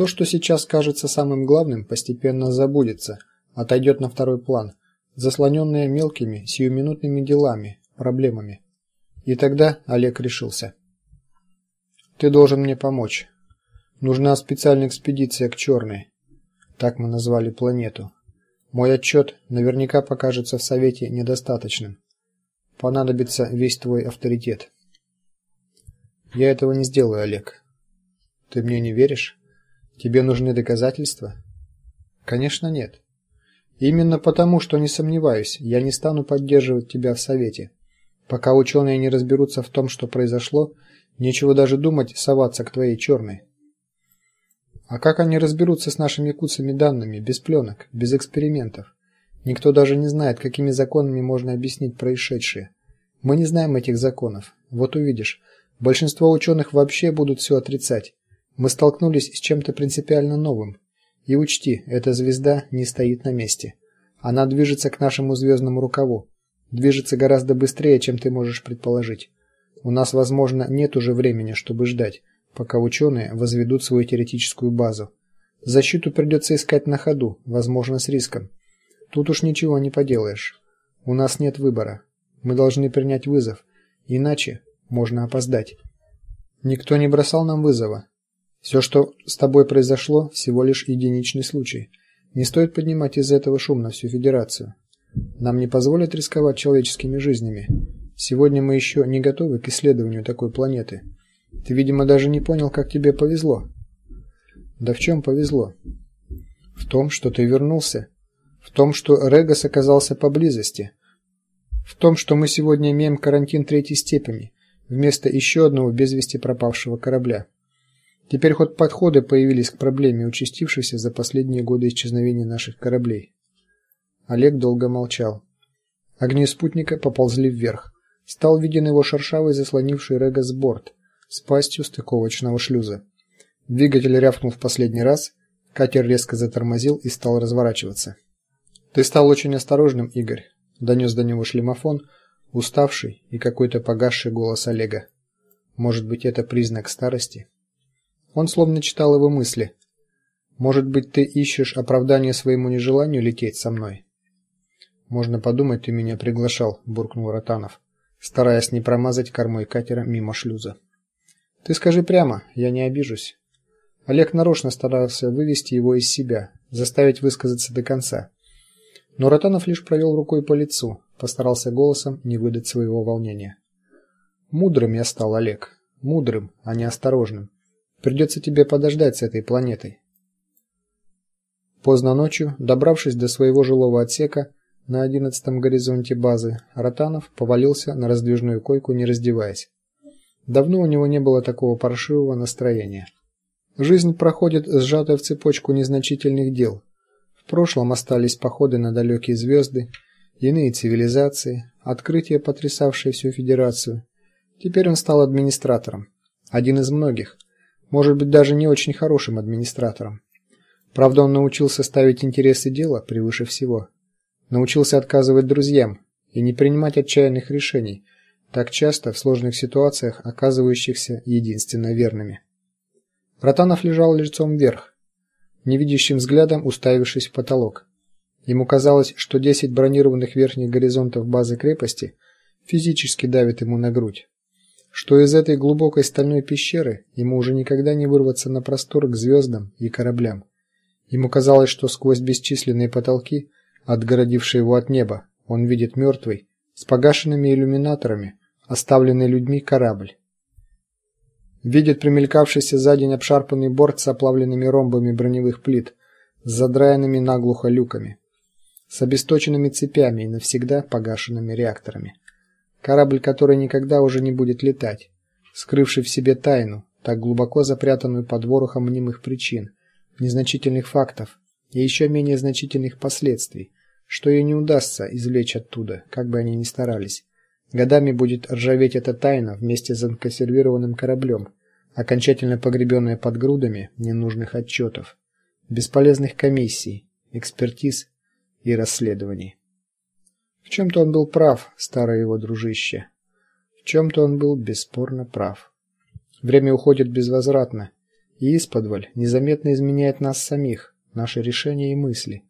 То, что сейчас кажется самым главным, постепенно забудется, отойдет на второй план, заслоненное мелкими сиюминутными делами, проблемами. И тогда Олег решился. Ты должен мне помочь. Нужна специальная экспедиция к Черной. Так мы назвали планету. Мой отчет наверняка покажется в совете недостаточным. Понадобится весь твой авторитет. Я этого не сделаю, Олег. Ты мне не веришь? Тебе нужны доказательства? Конечно, нет. Именно потому, что не сомневаюсь, я не стану поддерживать тебя в совете. Пока ученые не разберутся в том, что произошло, нечего даже думать соваться к твоей черной. А как они разберутся с нашими куцами данными без пленок, без экспериментов? Никто даже не знает, какими законами можно объяснить происшедшее. Мы не знаем этих законов. Вот увидишь, большинство ученых вообще будут все отрицать. Мы столкнулись с чем-то принципиально новым. И учти, эта звезда не стоит на месте. Она движется к нашему звездному рукаву. Движется гораздо быстрее, чем ты можешь предположить. У нас, возможно, нет уже времени, чтобы ждать пока ученые возведут свою теоретическую базу. Защиту придется искать на ходу, возможно, с риском. Тут уж ничего не поделаешь. У нас нет выбора. Мы должны принять вызов, иначе можно опоздать. Никто не бросал нам вызова. Все, что с тобой произошло, всего лишь единичный случай. Не стоит поднимать из этого шум на всю федерацию. Нам не позволят рисковать человеческими жизнями. Сегодня мы еще не готовы к исследованию такой планеты. Ты, видимо, даже не понял, как тебе повезло. Да в чем повезло? В том, что ты вернулся, в том, что Регас оказался поблизости, в том, что мы сегодня имеем карантин третьей степени вместо еще одного без вести пропавшего корабля. Теперь хоть подходы появились к проблеме, участившейся за последние годы исчезновения наших кораблей. Олег долго молчал. Огни спутника поползли вверх. Стал виден его шершавый заслонивший Регас борт с пастью стыковочного шлюза. Двигатель рявкнул в последний раз, катер резко затормозил и стал разворачиваться. Ты стал очень осторожным, Игорь, донес до него шлемофон, уставший и какой-то погасший голос Олега. Может быть, это признак старости? Он словно читал его мысли. Может быть, ты ищешь оправдание своему нежеланию лететь со мной? Можно подумать, ты меня приглашал, буркнул Ротанов, стараясь не промазать кормой катера мимо шлюза. Ты скажи прямо, я не обижусь. Олег нарочно старался вывести его из себя, заставить высказаться до конца. Но Ротанов лишь провел рукой по лицу, постарался голосом не выдать своего волнения. Мудрым я стал, Олег, мудрым, а не осторожным. Придется тебе подождать с этой планетой. Поздно ночью, добравшись до своего жилого отсека на одиннадцатом горизонте базы, Ротанов повалился на раздвижную койку, не раздеваясь. Давно у него не было такого паршивого настроения. Жизнь проходит сжатая в цепочку незначительных дел. В прошлом остались походы на далекие звезды, иные цивилизации, открытия, потрясавшие всю Федерацию. Теперь он стал администратором, один из многих, может быть, даже не очень хорошим администратором. Правда, он научился ставить интересы дела превыше всего. Научился отказывать друзьям и не принимать отчаянных решений, так часто в сложных ситуациях оказывающихся единственно верными. Ротанов лежал лицом вверх, невидящим взглядом уставившись в потолок. Ему казалось, что десять бронированных верхних горизонтов базы крепости физически давят ему на грудь, что из этой глубокой стальной пещеры ему уже никогда не вырваться на простор к звездам и кораблям. Ему казалось, что сквозь бесчисленные потолки, отгородившие его от неба, он видит мертвый, с погашенными иллюминаторами, оставленный людьми корабль. Видит примелькавшийся за день обшарпанный борт с оплавленными ромбами броневых плит, с задраенными наглухо люками, с обесточенными цепями и навсегда погашенными реакторами. Корабль, который никогда уже не будет летать, скрывший в себе тайну, так глубоко запрятанную под ворохом мнимых причин, незначительных фактов и еще менее значительных последствий, что ей не удастся извлечь оттуда, как бы они ни старались. Годами будет ржаветь эта тайна вместе с законсервированным кораблем, окончательно погребенная под грудами ненужных отчетов, бесполезных комиссий, экспертиз и расследований. В чем то он был прав, старый его дружище. В чем то он был бесспорно прав. Время уходит безвозвратно, и исподволь незаметно изменяет нас самих, наши решения и мысли.